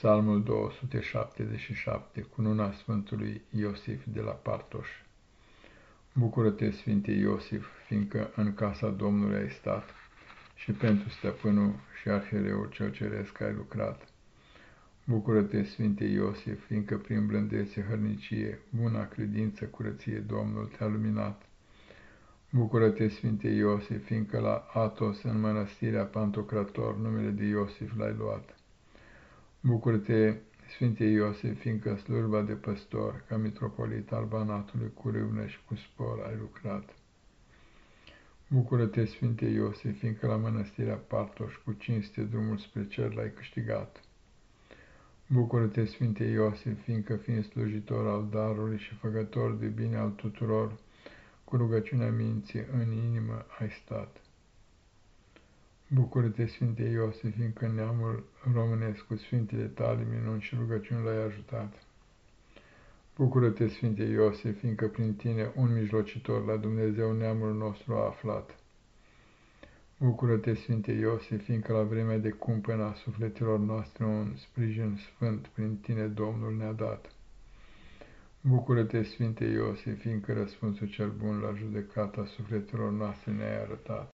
Psalmul 277, cununa Sfântului Iosif de la Partoș. Bucură-te, Sfinte Iosif, fiindcă în casa Domnului ai stat și pentru stăpânul și arhereul cel ceresc ai lucrat. Bucură-te, Sfinte Iosif, fiindcă prin blândețe, hărnicie, buna credință, curăție Domnul te-a luminat. Bucură-te, Sfinte Iosif, fiindcă la Atos, în mănăstirea Pantocrator, numele de Iosif l-ai luat. Bucură-te, Sfinte Iosif, fiindcă slujba de păstor, ca mitropolit al Banatului, cu râvnă și cu spor ai lucrat. Bucură-te, Sfinte Iosif, fiindcă la mănăstirea Partoș, cu cinste drumul spre cer l-ai câștigat. Bucură-te, Sfinte Iosif, fiindcă fiind slujitor al darului și făcător de bine al tuturor, cu rugăciunea minții în inimă ai stat. Bucură-te, Sfinte Iosif, fiindcă neamul românesc cu Sfintele tale minuni și rugăciuni l-ai ajutat. Bucură-te, Sfinte Iosif, fiindcă prin tine un mijlocitor la Dumnezeu neamul nostru a aflat. Bucură-te, Sfinte Iosif, fiindcă la vremea de cumpăna a sufletelor noastre un sprijin sfânt prin tine Domnul ne-a dat. Bucură-te, Sfinte Iosif, fiindcă răspunsul cel bun la judecata sufletelor noastre ne-ai arătat.